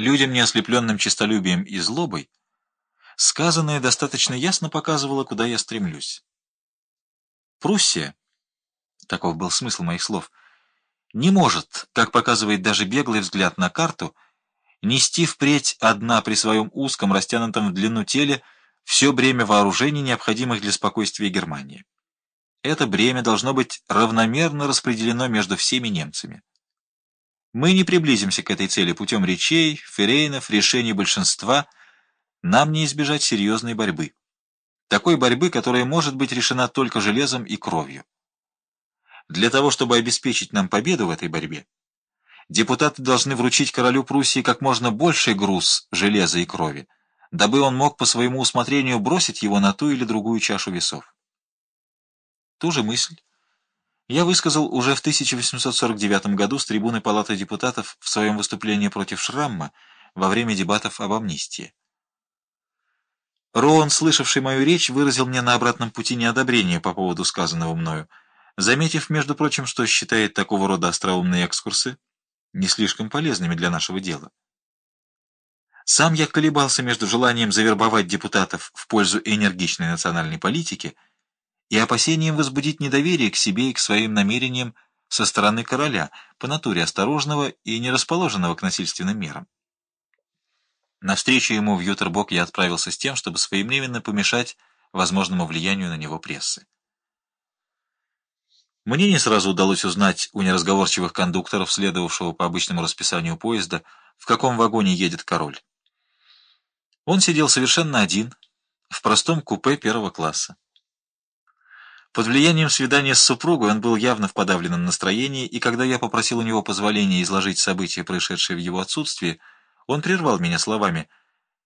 Людям, не ослепленным честолюбием и злобой, сказанное достаточно ясно показывало, куда я стремлюсь. Пруссия, таков был смысл моих слов, не может, как показывает даже беглый взгляд на карту, нести впредь одна при своем узком, растянутом в длину теле, все бремя вооружений, необходимых для спокойствия Германии. Это бремя должно быть равномерно распределено между всеми немцами. Мы не приблизимся к этой цели путем речей, ферейнов, решений большинства. Нам не избежать серьезной борьбы. Такой борьбы, которая может быть решена только железом и кровью. Для того, чтобы обеспечить нам победу в этой борьбе, депутаты должны вручить королю Пруссии как можно больший груз железа и крови, дабы он мог по своему усмотрению бросить его на ту или другую чашу весов. Ту же мысль я высказал уже в 1849 году с трибуны Палаты депутатов в своем выступлении против Шрамма во время дебатов об амнистии. Роан, слышавший мою речь, выразил мне на обратном пути неодобрение по поводу сказанного мною, заметив, между прочим, что считает такого рода остроумные экскурсы не слишком полезными для нашего дела. Сам я колебался между желанием завербовать депутатов в пользу энергичной национальной политики – и опасением возбудить недоверие к себе и к своим намерениям со стороны короля, по натуре осторожного и не расположенного к насильственным мерам. Навстречу ему в Ютербок я отправился с тем, чтобы своевременно помешать возможному влиянию на него прессы. Мне не сразу удалось узнать у неразговорчивых кондукторов, следовавшего по обычному расписанию поезда, в каком вагоне едет король. Он сидел совершенно один, в простом купе первого класса. Под влиянием свидания с супругой он был явно в подавленном настроении, и когда я попросил у него позволения изложить события, происшедшие в его отсутствии, он прервал меня словами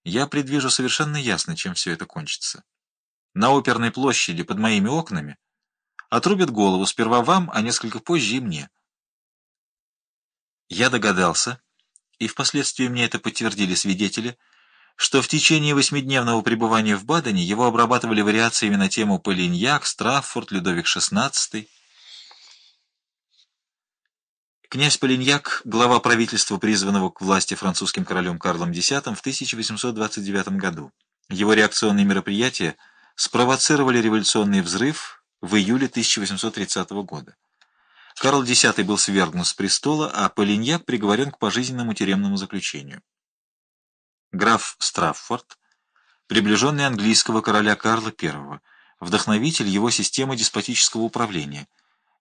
«Я предвижу совершенно ясно, чем все это кончится. На оперной площади под моими окнами отрубят голову сперва вам, а несколько позже и мне». Я догадался, и впоследствии мне это подтвердили свидетели, что в течение восьмидневного пребывания в Бадене его обрабатывали вариациями на тему Полиньяк, Страффорд, Людовик XVI. Князь Полиньяк, глава правительства, призванного к власти французским королем Карлом X в 1829 году. Его реакционные мероприятия спровоцировали революционный взрыв в июле 1830 года. Карл X был свергнут с престола, а Полиньяк приговорен к пожизненному тюремному заключению граф Страффорд, приближенный английского короля Карла I, вдохновитель его системы деспотического управления,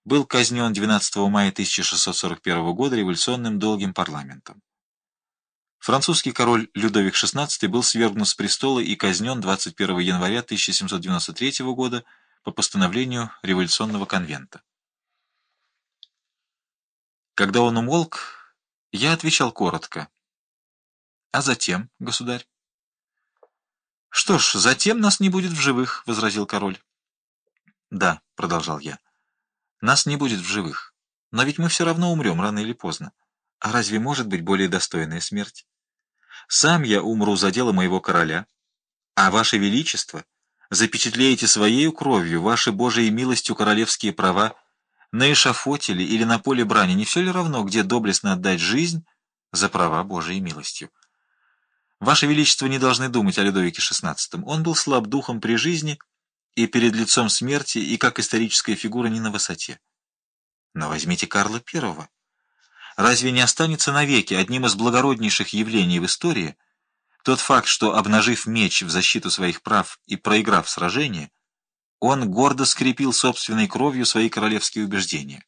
был казнен 12 мая 1641 года революционным долгим парламентом. Французский король Людовик XVI был свергнут с престола и казнен 21 января 1793 года по постановлению революционного конвента. Когда он умолк, я отвечал коротко. А затем, государь? — Что ж, затем нас не будет в живых, — возразил король. — Да, — продолжал я, — нас не будет в живых. Но ведь мы все равно умрем рано или поздно. А разве может быть более достойная смерть? Сам я умру за дело моего короля, а ваше величество запечатлеете своей кровью ваши Божией милостью королевские права на эшафоте ли или на поле брани, не все ли равно, где доблестно отдать жизнь за права Божией милостью? Ваше Величество не должны думать о Людовике XVI. Он был слаб духом при жизни и перед лицом смерти, и как историческая фигура не на высоте. Но возьмите Карла I. Разве не останется навеки одним из благороднейших явлений в истории тот факт, что, обнажив меч в защиту своих прав и проиграв сражение, он гордо скрепил собственной кровью свои королевские убеждения?